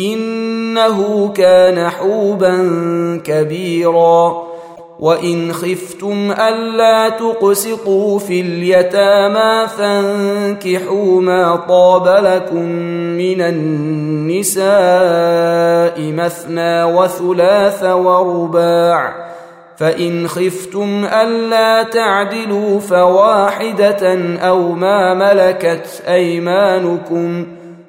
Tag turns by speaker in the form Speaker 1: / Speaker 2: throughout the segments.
Speaker 1: إنه كان حوبا كبيرا. وإن خفتم ألا تقسطوا في اليتامى فانكحوا ما طاب لكم من النساء مثنى وثلاث ورباع. فإن خفتم ألا تعدلوا فواحدة أو ما ملكت أيمانكم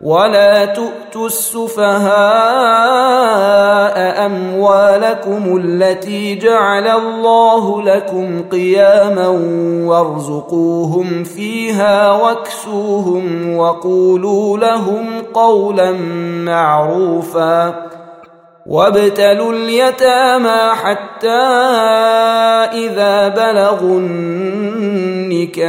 Speaker 1: ولا تؤتوا السفهاء اموالكم التي جعل الله لكم قياما وارزقوهم فيها واكسوهم وقولوا لهم قولا معروفا وابتلوا اليتامى حتى اذا بلغوا النكاح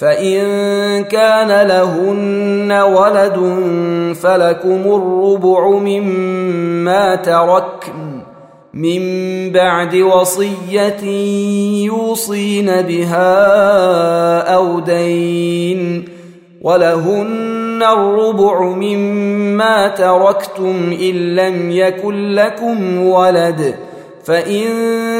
Speaker 1: فإن كان لهن ولد فلكم الربع مما تركن من بعد وصية يوصين بها أو دين ولهن الربع مما تركتم إن لم يكن لكم ولد ۖ فإن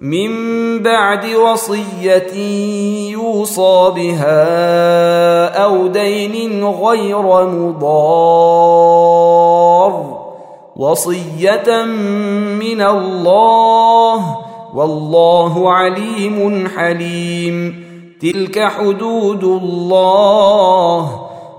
Speaker 1: من بعد وصية يوصى بها أو دين غير مضار وصية من الله والله عليم حليم تلك حدود الله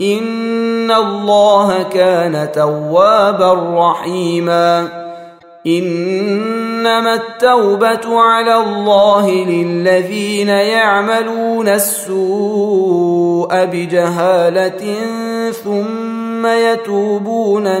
Speaker 1: ان الله كان توابا رحيما انما التوبه على الله للذين يعملون السوء بجهاله ثم يتوبون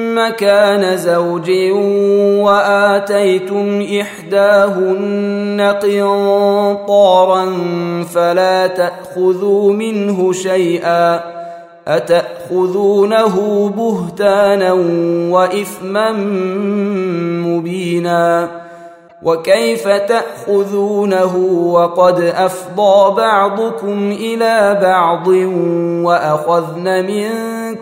Speaker 1: مكان زوج وآتيتم إحداهن قنطارا فلا تأخذوا منه شيئا أتأخذونه بهتانا وإثما مبينا وكيف تأخذونه وقد أفضى بعضكم إلى بعض وأخذن منكم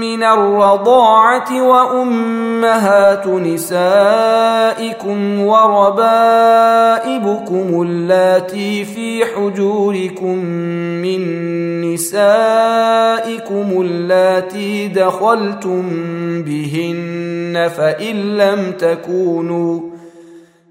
Speaker 1: من الرضاعة وأمهات نسائكم وربائبكم اللاتي في حجوركم من نسائكم اللاتي دخلتم بهن فإن لم تكونوا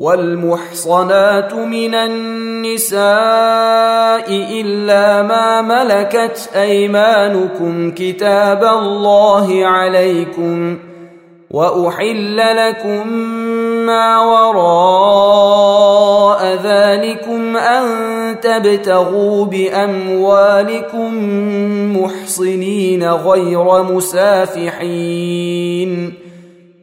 Speaker 1: والمحصنات من النساء إلا ما ملكت أيمانكم كتاب الله عليكم وأحل لكم ما وراء ذلكم أن تبتغوا بأموالكم محصنين غير مسافحين.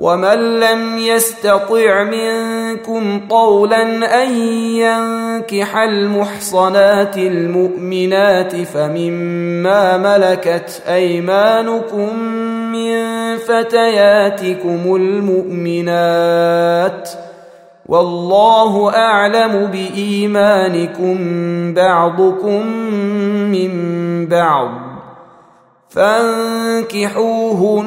Speaker 1: ومن لم يستطع منكم طولا ان ينكح المحصنات المؤمنات فمما ملكت ايمانكم من فتياتكم المؤمنات والله اعلم بايمانكم بعضكم من بعض فانكحوهن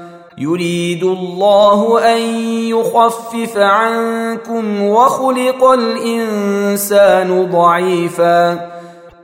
Speaker 1: يريد الله أن يخفف عنكم وخلق الإنسان ضعيفا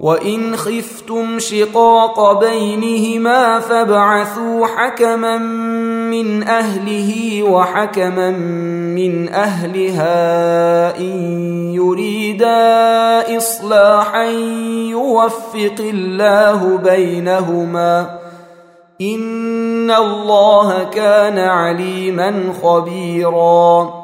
Speaker 1: وان خفتم شقاق بينهما فابعثوا حكما من اهله وحكما من اهلها ان يريدا اصلاحا يوفق الله بينهما ان الله كان عليما خبيرا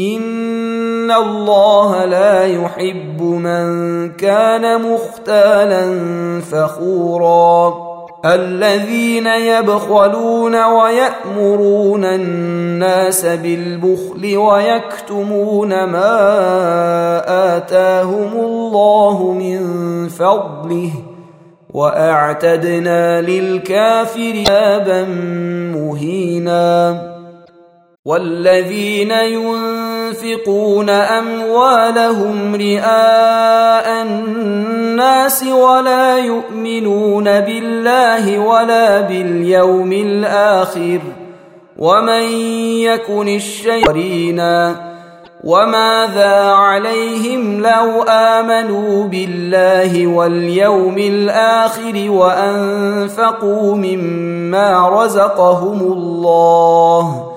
Speaker 1: ان الله لا يحب من كان مختالا فخورا الذين يبخلون ويامرون الناس بالبخل ويكتمون ما اتاهم الله من فضله واعتدنا للكافر ابا مهينا والذين ينفقون أموالهم رئاء الناس ولا يؤمنون بالله ولا باليوم الآخر. ومن يكن الشيطان وماذا عليهم لو آمنوا بالله واليوم الآخر وأنفقوا مما رزقهم الله.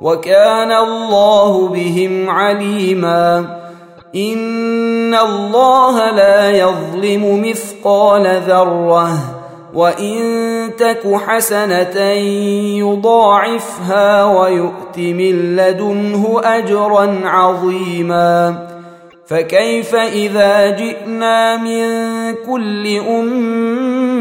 Speaker 1: وكان الله بهم عليما. إن الله لا يظلم مثقال ذرة وإن تك حسنة يضاعفها ويؤت من لدنه أجرا عظيما. فكيف إذا جئنا من كل أمة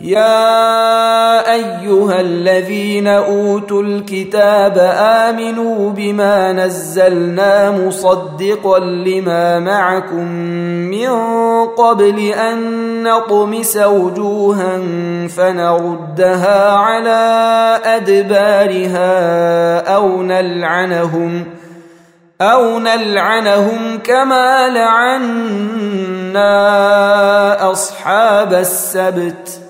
Speaker 1: يا أيها الذين أوتوا الكتاب آمنوا بما نزلنا مصدقا لما معكم من قبل أن نطمس وجوها فنردها على أدبارها أو نلعنهم أو نلعنهم كما لعنا أصحاب السبت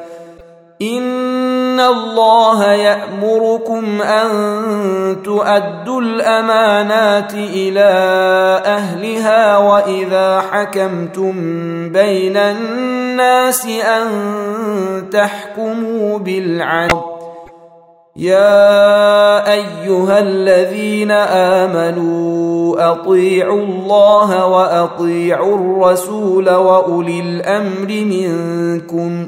Speaker 1: ان الله يامركم ان تؤدوا الامانات إلى اهلها واذا حكمتم بين الناس ان تحكموا بالعدل يا ايها الذين امنوا اطيعوا الله واطيعوا الرسول واولي الامر منكم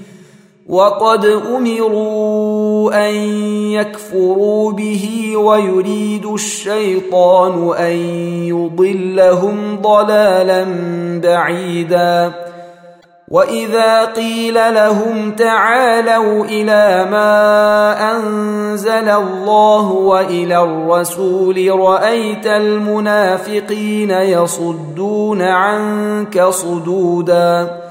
Speaker 1: وقد أمروا أن يكفروا به ويريد الشيطان أن يضلهم ضلالا بعيدا. وإذا قيل لهم تعالوا إلى ما أنزل الله وإلى الرسول رأيت المنافقين يصدون عنك صدودا.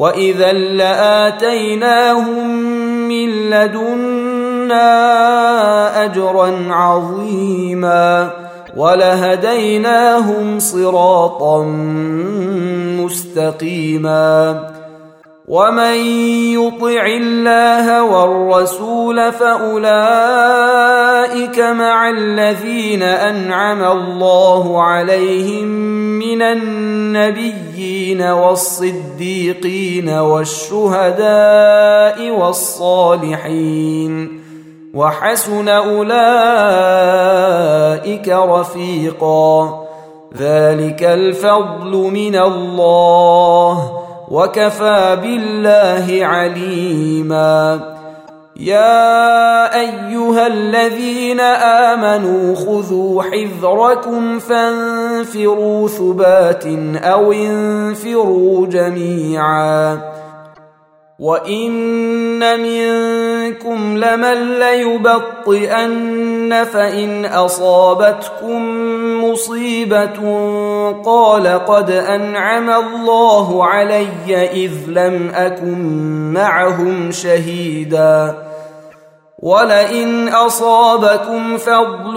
Speaker 1: واذا لاتيناهم من لدنا اجرا عظيما ولهديناهم صراطا مستقيما ومن يطع الله والرسول فاولئك مع الذين انعم الله عليهم من النبيين والصديقين والشهداء والصالحين وحسن اولئك رفيقا ذلك الفضل من الله وكفى بالله عليما. يا أيها الذين آمنوا خذوا حذركم فانفروا ثبات أو انفروا جميعا. وان منكم لمن ليبطئن فان اصابتكم مصيبه قال قد انعم الله علي اذ لم اكن معهم شهيدا ولئن اصابكم فضل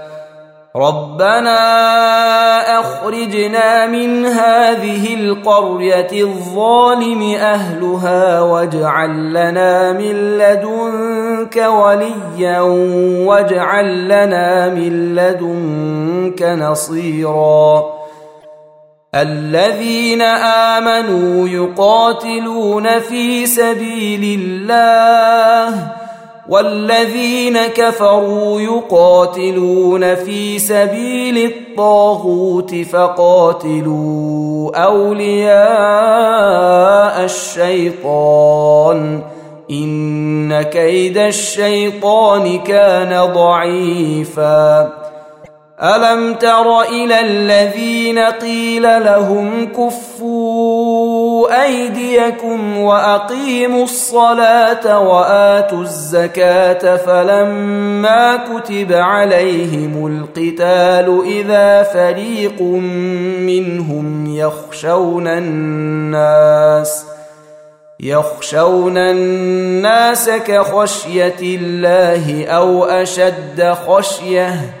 Speaker 1: ربنا أخرجنا من هذه القرية الظالم أهلها واجعل لنا من لدنك وليا واجعل لنا من لدنك نصيرا. الذين آمنوا يقاتلون في سبيل الله والذين كفروا يقاتلون في سبيل الطاغوت فقاتلوا أولياء الشيطان. إن كيد الشيطان كان ضعيفا. ألم تر إلى الذين قيل لهم كفوا أيديكم وأقيموا الصلاة وآتوا الزكاة فلما كتب عليهم القتال إذا فريق منهم يخشون الناس يخشون الناس كخشية الله أو أشد خشية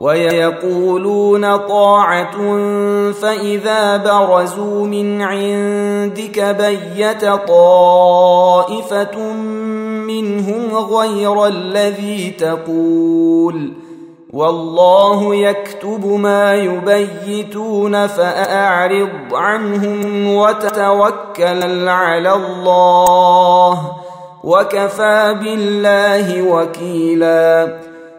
Speaker 1: ويقولون طاعة فإذا برزوا من عندك بيت طائفة منهم غير الذي تقول والله يكتب ما يبيتون فأعرض عنهم وتوكل على الله وكفى بالله وكيلا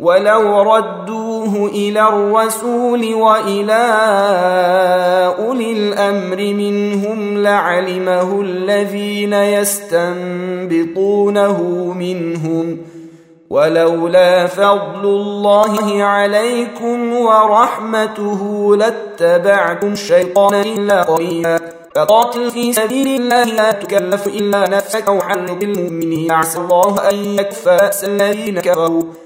Speaker 1: ولو ردوه إلى الرسول والى اولي الامر منهم لعلمه الذين يستنبطونه منهم ولولا فضل الله عليكم ورحمته لاتبعتم الشيطان الا قليلا فقاتل في سبيل الله لا تكلف الا نفسك وحرض المؤمنين عسى الله ان يكفى الذين كفروا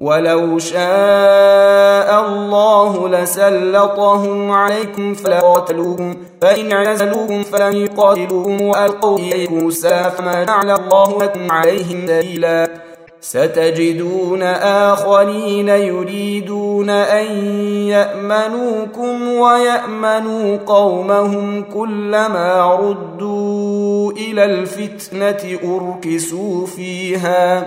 Speaker 1: ولو شاء الله لسلطهم عليكم فلقاتلوهم فإن اعتزلوهم فلم يقاتلوهم وألقوا إليكم السلام فما جعل الله لكم عليهم دليلا ستجدون آخرين يريدون أن يأمنوكم ويأمنوا قومهم كلما ردوا إلى الفتنة أركسوا فيها.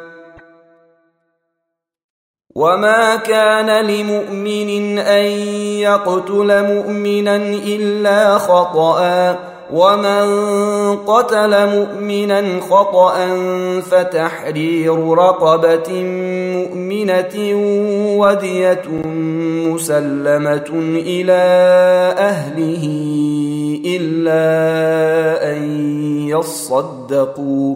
Speaker 1: وما كان لمؤمن ان يقتل مؤمنا الا خطأ ومن قتل مؤمنا خطأ فتحرير رقبة مؤمنة ودية مسلمة إلى أهله إلا أن يصدقوا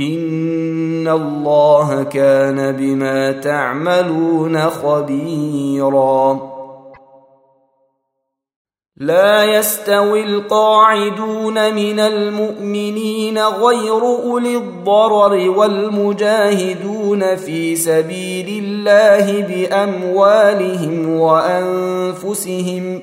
Speaker 1: ان الله كان بما تعملون خبيرا. لا يستوي القاعدون من المؤمنين غير اولي الضرر والمجاهدون في سبيل الله باموالهم وانفسهم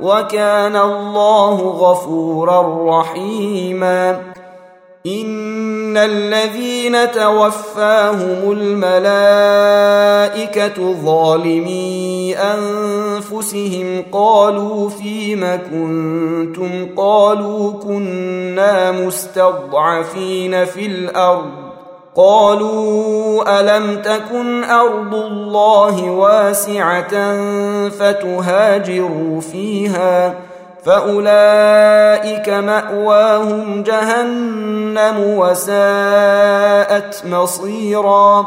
Speaker 1: وكان الله غفورا رحيما. إن الذين توفاهم الملائكة ظالمي أنفسهم قالوا فيم كنتم؟ قالوا كنا مستضعفين في الأرض. قالوا ألم تكن أرض الله واسعة فتهاجروا فيها فأولئك مأواهم جهنم وساءت مصيرا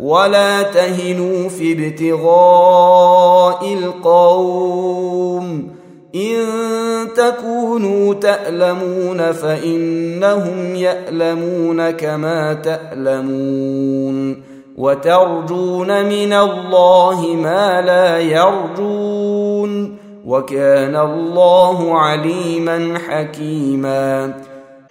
Speaker 1: ولا تهنوا في ابتغاء القوم إن تكونوا تألمون فإنهم يألمون كما تألمون وترجون من الله ما لا يرجون وكان الله عليما حكيما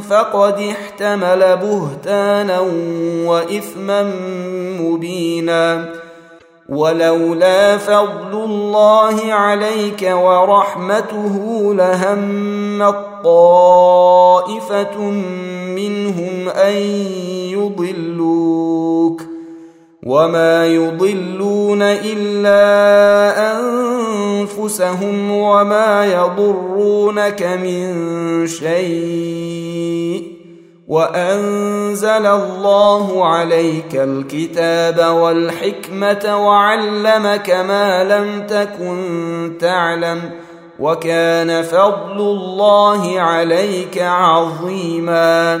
Speaker 1: فقد احتمل بهتانا وإثما مبينا. ولولا فضل الله عليك ورحمته لهمت طائفة منهم أن يضلوك. وما يضلون الا انفسهم وما يضرونك من شيء وانزل الله عليك الكتاب والحكمه وعلمك ما لم تكن تعلم وكان فضل الله عليك عظيما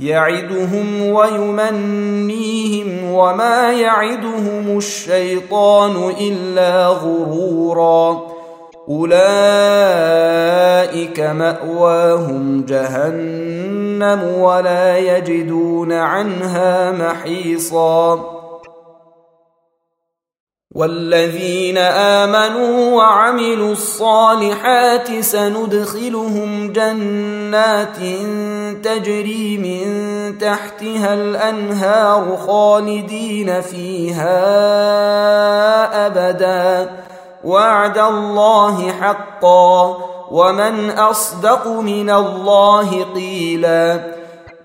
Speaker 1: يعدهم ويمنيهم وما يعدهم الشيطان إلا غرورا. أولئك مأواهم جهنم ولا يجدون عنها محيصا. والذين آمنوا وعملوا الصالحات سندخلهم جنات تجري من تحتها الأنهار خالدين فيها أبدا. وعد الله حقا. ومن أصدق من الله قيلا.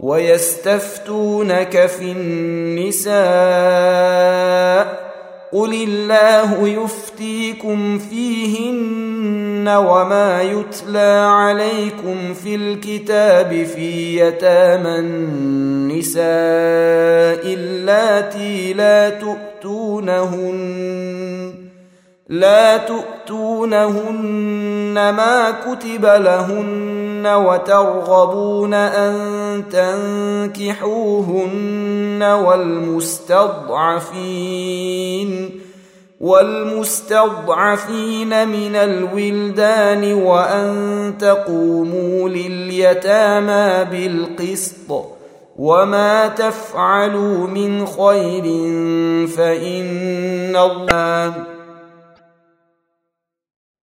Speaker 1: ويستفتونك في النساء قل الله يفتيكم فيهن وما يتلى عليكم في الكتاب في يتامى النساء اللاتي لا تؤتونهن لا تؤتونهن ما كتب لهن وترغبون أن تنكحوهن والمستضعفين والمستضعفين من الولدان وأن تقوموا لليتامى بالقسط. وما تفعلوا من خير فإن الله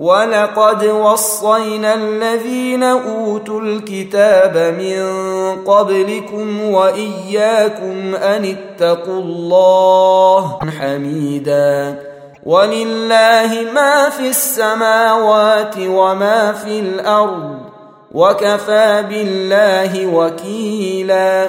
Speaker 1: ولقد وصينا الذين اوتوا الكتاب من قبلكم واياكم ان اتقوا الله حميدا ولله ما في السماوات وما في الأرض وكفى بالله وكيلا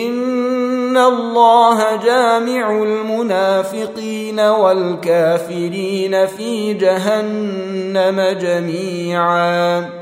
Speaker 1: ان الله جامع المنافقين والكافرين في جهنم جميعا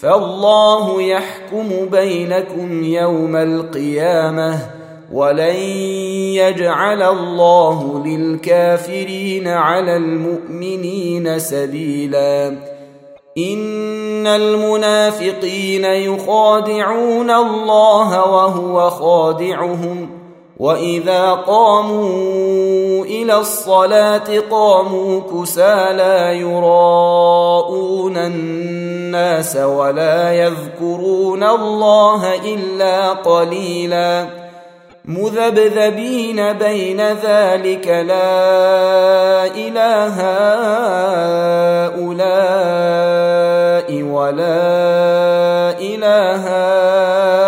Speaker 1: فالله يحكم بينكم يوم القيامة ولن يجعل الله للكافرين على المؤمنين سبيلا. إن المنافقين يخادعون الله وهو خادعهم. واذا قاموا إلى الصلاه قاموا كسى لا يراءون الناس ولا يذكرون الله الا قليلا مذبذبين بين ذلك لا اله هؤلاء ولا اله هؤلاء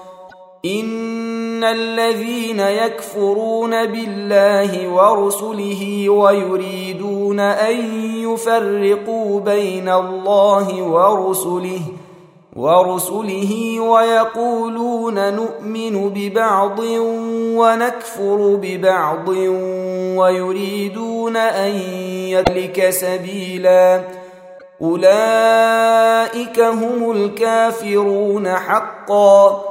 Speaker 1: ان الذين يكفرون بالله ورسله ويريدون ان يفرقوا بين الله ورسله ورسله ويقولون نؤمن ببعض ونكفر ببعض ويريدون ان يدلك سبيلا. اولئك هم الكافرون حقا.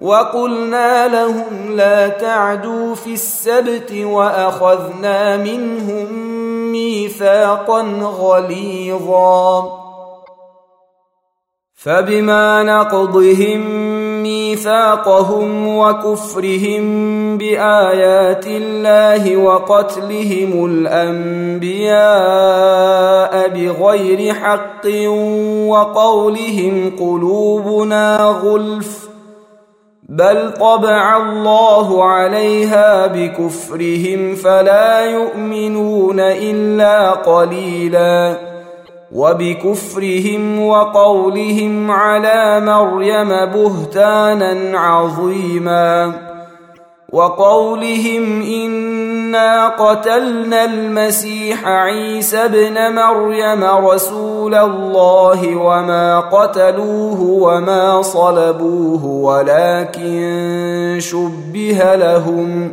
Speaker 1: وقلنا لهم لا تعدوا في السبت وأخذنا منهم ميثاقا غليظا. فبما نقضهم ميثاقهم وكفرهم بآيات الله وقتلهم الأنبياء بغير حق وقولهم قلوبنا غلف بل طبع الله عليها بكفرهم فلا يؤمنون الا قليلاً وبكفرهم وقولهم على مريم بهتانا عظيما وقولهم إنا قتلنا المسيح عيسى ابن مريم رسول الله وما قتلوه وما صلبوه ولكن شبه لهم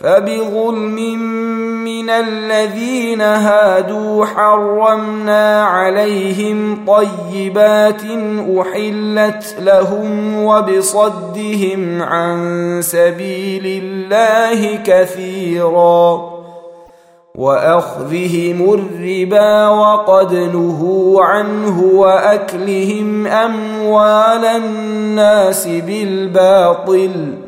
Speaker 1: فبظلم من الذين هادوا حرمنا عليهم طيبات أحلت لهم وبصدهم عن سبيل الله كثيرا وأخذهم الربا وقد نهوا عنه وأكلهم أموال الناس بالباطل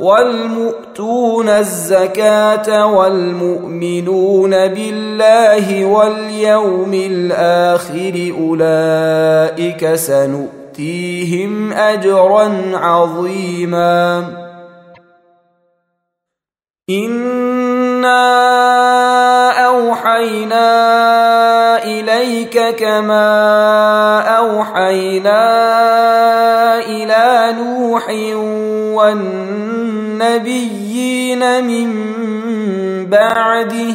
Speaker 1: والمؤتون الزكاة والمؤمنون بالله واليوم الآخر أولئك سنؤتيهم أجرا عظيما. إنا أوحينا إليك كما أوحينا إلى نوح والنبي النبيين من بعده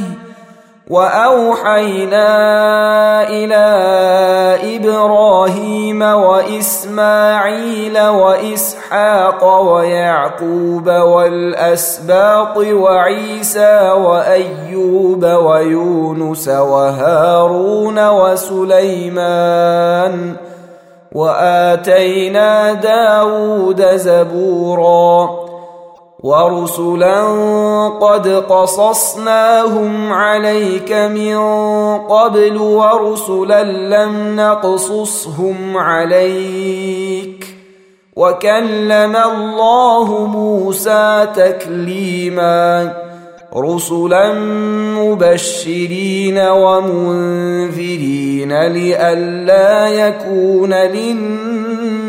Speaker 1: وأوحينا إلى إبراهيم وإسماعيل وإسحاق ويعقوب والأسباط وعيسى وأيوب ويونس وهارون وسليمان وآتينا داود زبورا ورسلا قد قصصناهم عليك من قبل ورسلا لم نقصصهم عليك وكلم الله موسى تكليما رسلا مبشرين ومنذرين لئلا يكون للناس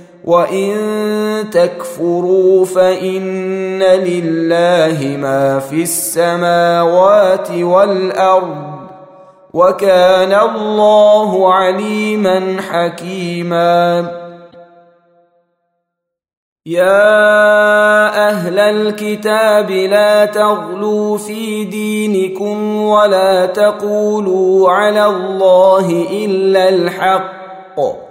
Speaker 1: وان تكفروا فان لله ما في السماوات والارض وكان الله عليما حكيما يا أهل الكتاب لا تغلوا في دينكم ولا تقولوا على الله الا الحق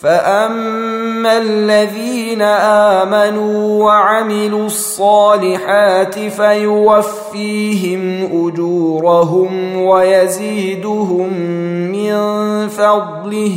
Speaker 1: فاما الذين امنوا وعملوا الصالحات فيوفيهم اجورهم ويزيدهم من فضله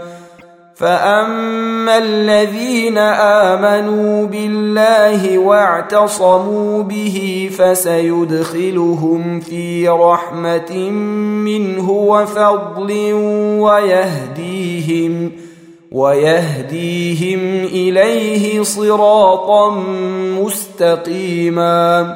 Speaker 1: فاما الذين امنوا بالله واعتصموا به فسيدخلهم في رحمه منه وفضل ويهديهم ويهديهم اليه صراطا مستقيما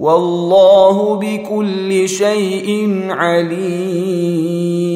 Speaker 1: والله بكل شيء عليم.